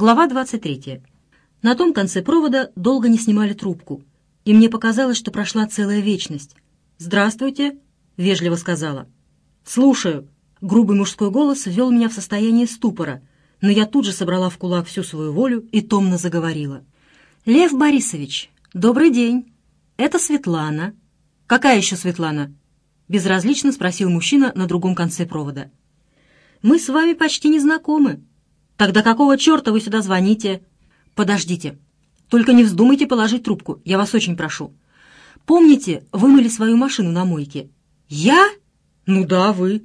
Глава 23. На том конце провода долго не снимали трубку, и мне показалось, что прошла целая вечность. «Здравствуйте», — вежливо сказала. «Слушаю». Грубый мужской голос ввел меня в состояние ступора, но я тут же собрала в кулак всю свою волю и томно заговорила. «Лев Борисович, добрый день. Это Светлана». «Какая еще Светлана?» — безразлично спросил мужчина на другом конце провода. «Мы с вами почти не знакомы. Тогда какого черта вы сюда звоните?» «Подождите. Только не вздумайте положить трубку, я вас очень прошу. Помните, вы мыли свою машину на мойке?» «Я? Ну да, вы».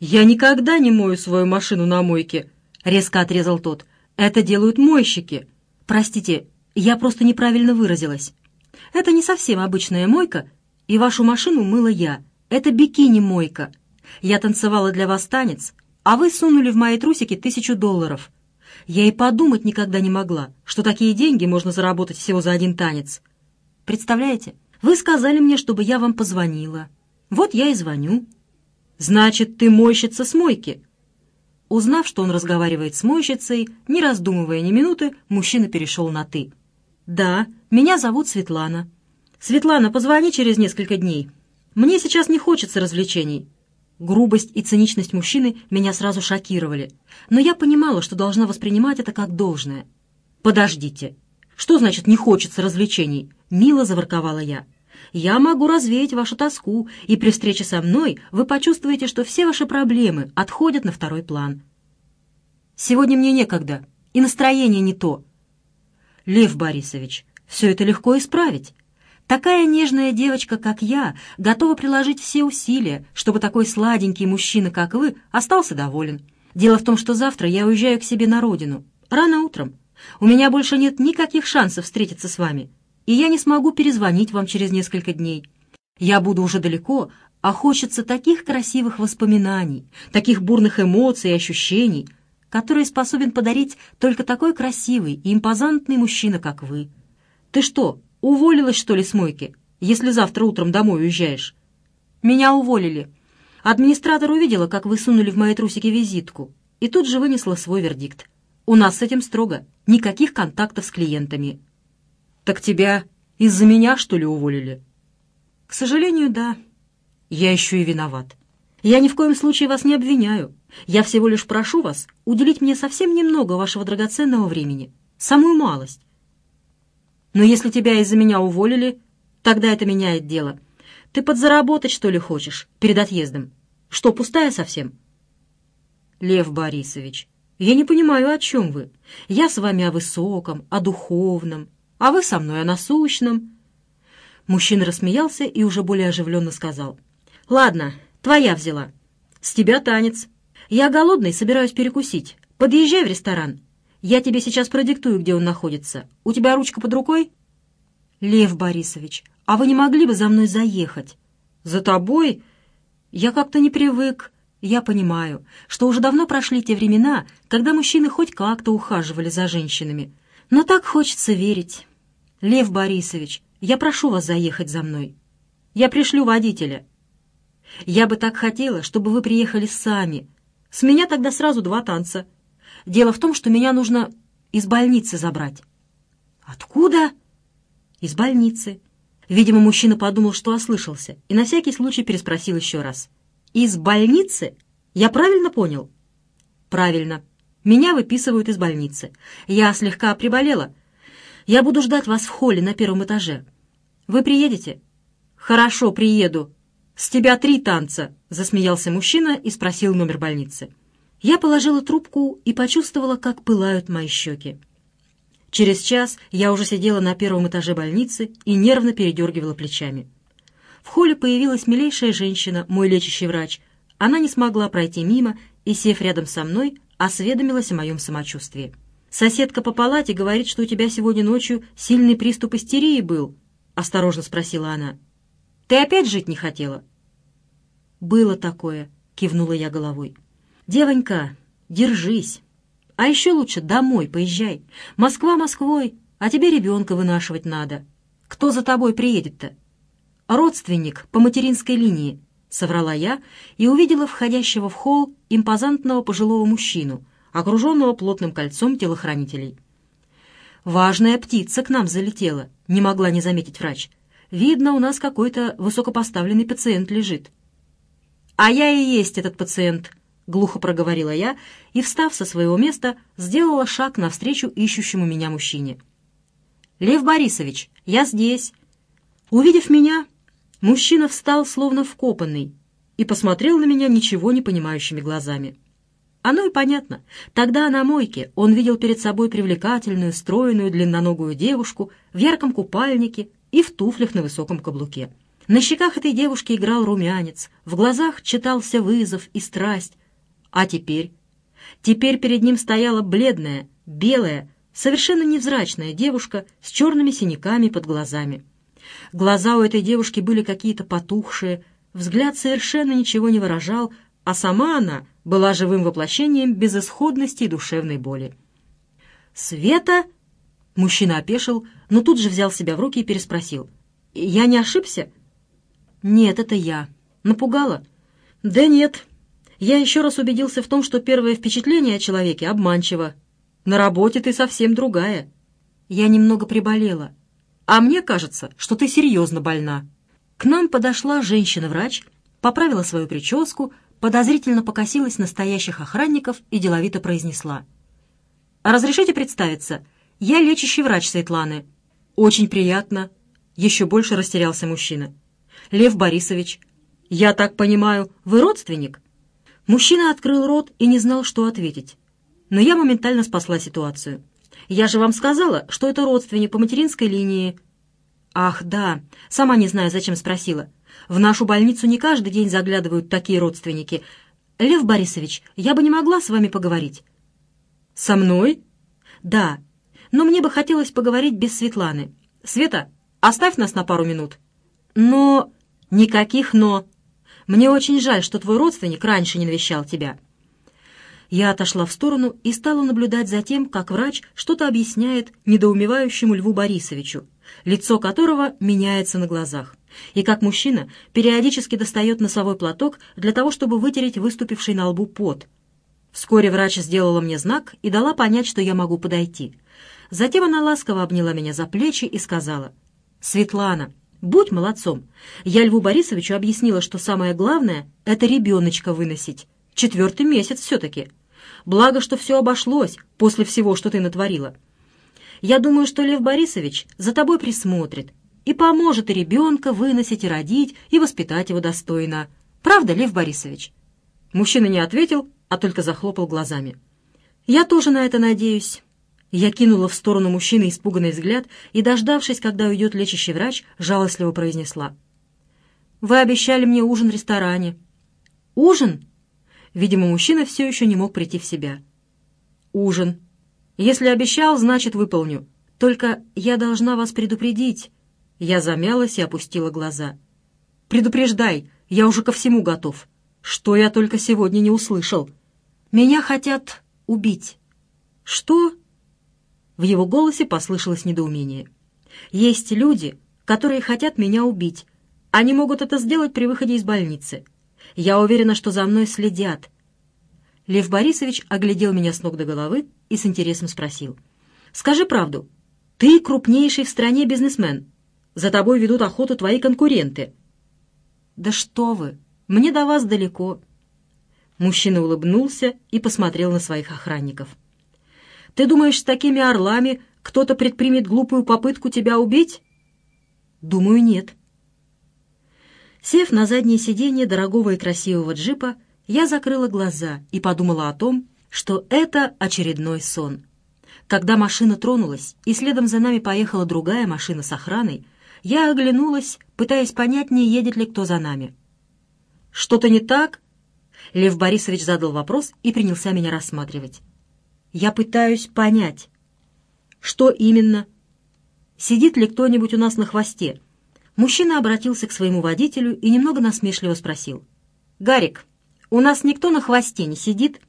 «Я никогда не мою свою машину на мойке», — резко отрезал тот. «Это делают мойщики». «Простите, я просто неправильно выразилась. Это не совсем обычная мойка, и вашу машину мыла я. Это бикини-мойка. Я танцевала для вас танец, а вы сунули в мои трусики тысячу долларов. Я и подумать никогда не могла, что такие деньги можно заработать всего за один танец. Представляете, вы сказали мне, чтобы я вам позвонила. Вот я и звоню. Значит, ты мойщица с мойки. Узнав, что он разговаривает с мойщицей, не раздумывая ни минуты, мужчина перешел на «ты». «Да, меня зовут Светлана. Светлана, позвони через несколько дней. Мне сейчас не хочется развлечений». Грубость и циничность мужчины меня сразу шокировали, но я понимала, что должна воспринимать это как должное. «Подождите. Что значит «не хочется развлечений»?» — мило заворковала я. «Я могу развеять вашу тоску, и при встрече со мной вы почувствуете, что все ваши проблемы отходят на второй план». «Сегодня мне некогда, и настроение не то». «Лев Борисович, все это легко исправить. Такая нежная девочка, как я, готова приложить все усилия, чтобы такой сладенький мужчина, как вы, остался доволен. Дело в том, что завтра я уезжаю к себе на родину. Рано утром. У меня больше нет никаких шансов встретиться с вами, и я не смогу перезвонить вам через несколько дней. Я буду уже далеко, а хочется таких красивых воспоминаний, таких бурных эмоций и ощущений, которые способен подарить только такой красивый и импозантный мужчина, как вы. Ты что, Уволилась, что ли, с мойки, если завтра утром домой уезжаешь? Меня уволили. Администратор увидела, как вы сунули в мои трусики визитку, и тут же вынесла свой вердикт. У нас с этим строго. Никаких контактов с клиентами. Так тебя из-за меня, что ли, уволили? К сожалению, да. Я еще и виноват. Я ни в коем случае вас не обвиняю. Я всего лишь прошу вас уделить мне совсем немного вашего драгоценного времени. Самую малость. Но если тебя из-за меня уволили, тогда это меняет дело. Ты подзаработать, что ли, хочешь перед отъездом? Что, пустая совсем? Лев Борисович, я не понимаю, о чем вы. Я с вами о высоком, о духовном, а вы со мной о насущном. Мужчина рассмеялся и уже более оживленно сказал. «Ладно, твоя взяла. С тебя танец. Я голодный, собираюсь перекусить. Подъезжай в ресторан. Я тебе сейчас продиктую, где он находится. У тебя ручка под рукой?» «Лев Борисович, а вы не могли бы за мной заехать?» «За тобой? Я как-то не привык. Я понимаю, что уже давно прошли те времена, когда мужчины хоть как-то ухаживали за женщинами. Но так хочется верить. Лев Борисович, я прошу вас заехать за мной. Я пришлю водителя. Я бы так хотела, чтобы вы приехали сами. С меня тогда сразу два танца». Дело в том, что меня нужно из больницы забрать». «Откуда?» «Из больницы». Видимо, мужчина подумал, что ослышался, и на всякий случай переспросил еще раз. «Из больницы? Я правильно понял?» «Правильно. Меня выписывают из больницы. Я слегка приболела. Я буду ждать вас в холле на первом этаже. Вы приедете?» «Хорошо, приеду. С тебя три танца», — засмеялся мужчина и спросил номер больницы. Я положила трубку и почувствовала, как пылают мои щеки. Через час я уже сидела на первом этаже больницы и нервно передергивала плечами. В холле появилась милейшая женщина, мой лечащий врач. Она не смогла пройти мимо и, сев рядом со мной, осведомилась о моем самочувствии. «Соседка по палате говорит, что у тебя сегодня ночью сильный приступ истерии был», — осторожно спросила она. «Ты опять жить не хотела?» «Было такое», — кивнула я головой. «Девонька, держись. А еще лучше домой поезжай. Москва Москвой, а тебе ребенка вынашивать надо. Кто за тобой приедет-то?» «Родственник по материнской линии», — соврала я и увидела входящего в холл импозантного пожилого мужчину, окруженного плотным кольцом телохранителей. «Важная птица к нам залетела», — не могла не заметить врач. «Видно, у нас какой-то высокопоставленный пациент лежит». «А я и есть этот пациент», — глухо проговорила я и, встав со своего места, сделала шаг навстречу ищущему меня мужчине. «Лев Борисович, я здесь». Увидев меня, мужчина встал словно вкопанный и посмотрел на меня ничего не понимающими глазами. Оно и понятно. Тогда на мойке он видел перед собой привлекательную, стройную, длинноногую девушку в ярком купальнике и в туфлях на высоком каблуке. На щеках этой девушки играл румянец, в глазах читался вызов и страсть. А теперь? Теперь перед ним стояла бледная, белая, совершенно невзрачная девушка с черными синяками под глазами. Глаза у этой девушки были какие-то потухшие, взгляд совершенно ничего не выражал, а сама она была живым воплощением безысходности и душевной боли. «Света?» Мужчина опешил, но тут же взял себя в руки и переспросил. «Я не ошибся?» «Нет, это я. Напугала?» «Да нет. Я еще раз убедился в том, что первое впечатление о человеке обманчиво. На работе ты совсем другая. Я немного приболела. А мне кажется, что ты серьезно больна». К нам подошла женщина-врач, поправила свою прическу, подозрительно покосилась на стоящих охранников и деловито произнесла. «Разрешите представиться? Я лечащий врач Светланы». «Очень приятно». Еще больше растерялся мужчина. «Лев Борисович, я так понимаю, вы родственник?» Мужчина открыл рот и не знал, что ответить. Но я моментально спасла ситуацию. «Я же вам сказала, что это родственник по материнской линии». «Ах, да, сама не знаю, зачем спросила. В нашу больницу не каждый день заглядывают такие родственники. Лев Борисович, я бы не могла с вами поговорить». «Со мной?» «Да, но мне бы хотелось поговорить без Светланы. Света, оставь нас на пару минут». «Но...» «Никаких «но». Мне очень жаль, что твой родственник раньше не навещал тебя». Я отошла в сторону и стала наблюдать за тем, как врач что-то объясняет недоумевающему Льву Борисовичу, лицо которого меняется на глазах, и как мужчина периодически достает носовой платок для того, чтобы вытереть выступивший на лбу пот. Вскоре врач сделала мне знак и дала понять, что я могу подойти. Затем она ласково обняла меня за плечи и сказала, «Светлана, Будь молодцом. Я Льву Борисовичу объяснила, что самое главное — это ребеночка выносить. Четвертый месяц все-таки. Благо, что все обошлось после всего, что ты натворила. Я думаю, что Лев Борисович за тобой присмотрит и поможет и ребенка выносить, и родить, и воспитать его достойно. Правда, Лев Борисович?» Мужчина не ответил, а только захлопал глазами. «Я тоже на это надеюсь». Я кинула в сторону мужчины испуганный взгляд и, дождавшись, когда уйдет лечащий врач, жалостливо произнесла. «Вы обещали мне ужин в ресторане». «Ужин?» Видимо, мужчина все еще не мог прийти в себя. «Ужин. Если обещал, значит, выполню. Только я должна вас предупредить». Я замялась и опустила глаза. «Предупреждай, я уже ко всему готов. Что я только сегодня не услышал? Меня хотят убить». «Что?» В его голосе послышалось недоумение. «Есть люди, которые хотят меня убить. Они могут это сделать при выходе из больницы. Я уверена, что за мной следят». Лев Борисович оглядел меня с ног до головы и с интересом спросил. «Скажи правду. Ты крупнейший в стране бизнесмен. За тобой ведут охоту твои конкуренты». «Да что вы! Мне до вас далеко». Мужчина улыбнулся и посмотрел на своих охранников. Ты думаешь, с такими орлами кто-то предпримет глупую попытку тебя убить? Думаю, нет. Сев на заднее сиденье дорогого и красивого джипа, я закрыла глаза и подумала о том, что это очередной сон. Когда машина тронулась, и следом за нами поехала другая машина с охраной, я оглянулась, пытаясь понять, не едет ли кто за нами. «Что-то не так?» Лев Борисович задал вопрос и принялся меня рассматривать. Я пытаюсь понять. Что именно? Сидит ли кто-нибудь у нас на хвосте? Мужчина обратился к своему водителю и немного насмешливо спросил. «Гарик, у нас никто на хвосте не сидит?»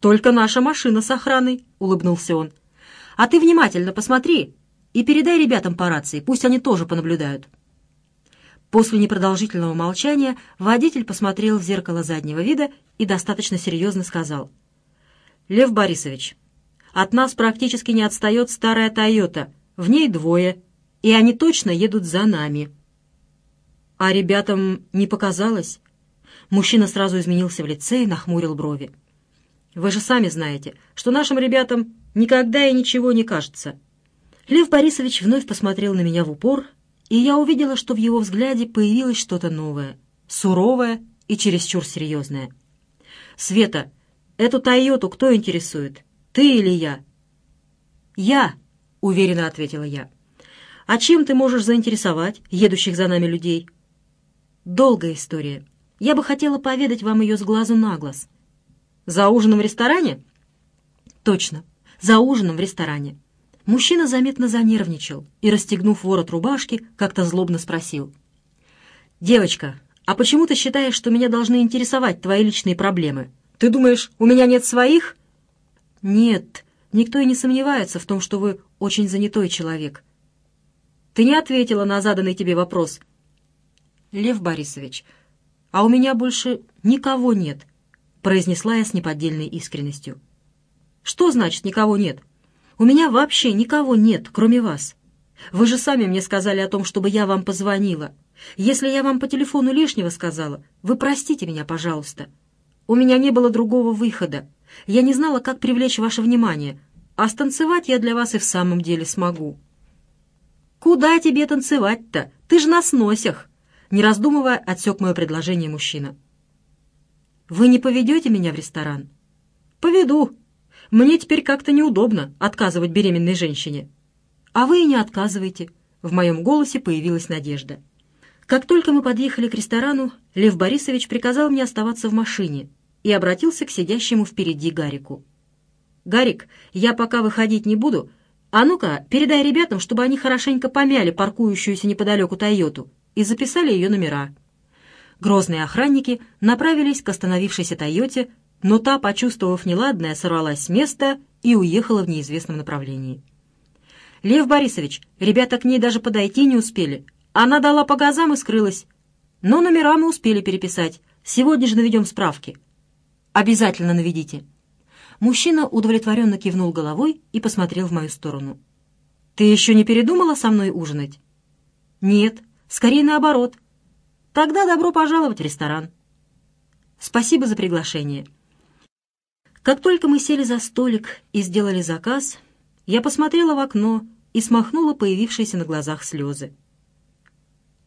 «Только наша машина с охраной», — улыбнулся он. «А ты внимательно посмотри и передай ребятам по рации, пусть они тоже понаблюдают». После непродолжительного молчания водитель посмотрел в зеркало заднего вида и достаточно серьезно сказал — Лев Борисович, от нас практически не отстает старая «Тойота». В ней двое, и они точно едут за нами. А ребятам не показалось? Мужчина сразу изменился в лице и нахмурил брови. Вы же сами знаете, что нашим ребятам никогда и ничего не кажется. Лев Борисович вновь посмотрел на меня в упор, и я увидела, что в его взгляде появилось что-то новое, суровое и чересчур серьезное. «Света, эту «Тойоту» кто интересует? Ты или я?» «Я», — уверенно ответила я. «А чем ты можешь заинтересовать едущих за нами людей?» «Долгая история. Я бы хотела поведать вам ее с глазу на глаз». «За ужином в ресторане?» «Точно, за ужином в ресторане». Мужчина заметно занервничал и, расстегнув ворот рубашки, как-то злобно спросил. «Девочка, а почему ты считаешь, что меня должны интересовать твои личные проблемы? Ты думаешь, у меня нет своих?» «Нет, никто и не сомневается в том, что вы очень занятой человек». «Ты не ответила на заданный тебе вопрос». «Лев Борисович, а у меня больше никого нет», — произнесла я с неподдельной искренностью. «Что значит «никого нет»?» У меня вообще никого нет, кроме вас. Вы же сами мне сказали о том, чтобы я вам позвонила. Если я вам по телефону лишнего сказала, вы простите меня, пожалуйста. У меня не было другого выхода. Я не знала, как привлечь ваше внимание, а станцевать я для вас и в самом деле смогу». «Куда тебе танцевать-то? Ты же на сносях!» Не раздумывая, отсек мое предложение мужчина. «Вы не поведете меня в ресторан?» «Поведу. Мне теперь как-то неудобно отказывать беременной женщине». «А вы и не отказывайте». В моем голосе появилась надежда. Как только мы подъехали к ресторану, Лев Борисович приказал мне оставаться в машине и обратился к сидящему впереди Гарику. «Гарик, я пока выходить не буду. А ну-ка, передай ребятам, чтобы они хорошенько помяли паркующуюся неподалеку «Тойоту» и записали ее номера». Грозные охранники направились к остановившейся «Тойоте», но та, почувствовав неладное, сорвалась с места и уехала в неизвестном направлении. «Лев Борисович, ребята к ней даже подойти не успели, она дала по газам и скрылась. Но номера мы успели переписать. Сегодня же наведем справки. Обязательно наведите. Мужчина удовлетворенно кивнул головой и посмотрел в мою сторону. «Ты еще не передумала со мной ужинать?» «Нет, скорее наоборот. Тогда добро пожаловать в ресторан». «Спасибо за приглашение». Как только мы сели за столик и сделали заказ, я посмотрела в окно и смахнула появившиеся на глазах слезы.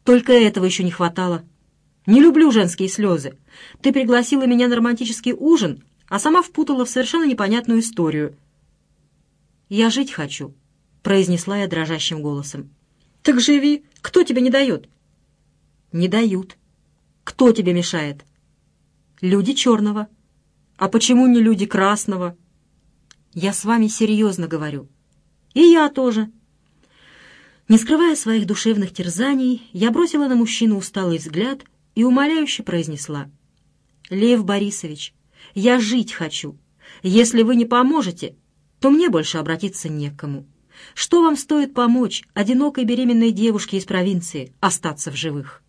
Только этого еще не хватало. Не люблю женские слезы. Ты пригласила меня на романтический ужин, а сама впутала в совершенно непонятную историю. «Я жить хочу», — произнесла я дрожащим голосом. «Так живи. Кто тебе не дает?» «Не дают. Кто тебе мешает?» «Люди черного». «А почему не люди красного?» «Я с вами серьезно говорю». «И я тоже», не скрывая своих душевных терзаний, я бросила на мужчину усталый взгляд и умоляюще произнесла. «Лев Борисович, я жить хочу. Если вы не поможете, то мне больше обратиться некому. Что вам стоит помочь одинокой беременной девушке из провинции остаться в живых?»